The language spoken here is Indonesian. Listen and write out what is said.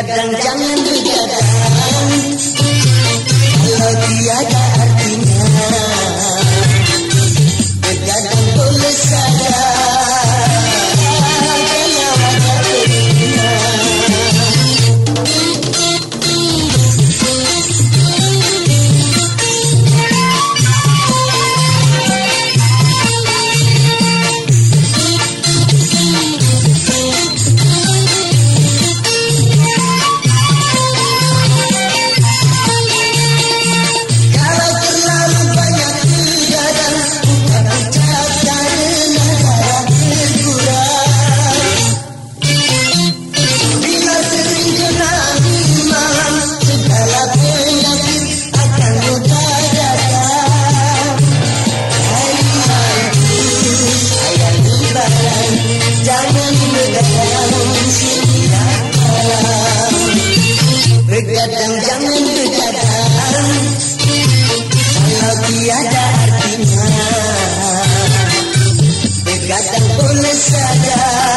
gadang jangan di datang jangan tercadang Kalau tiada artinya. Begadang boleh saja